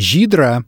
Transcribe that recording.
Жидра.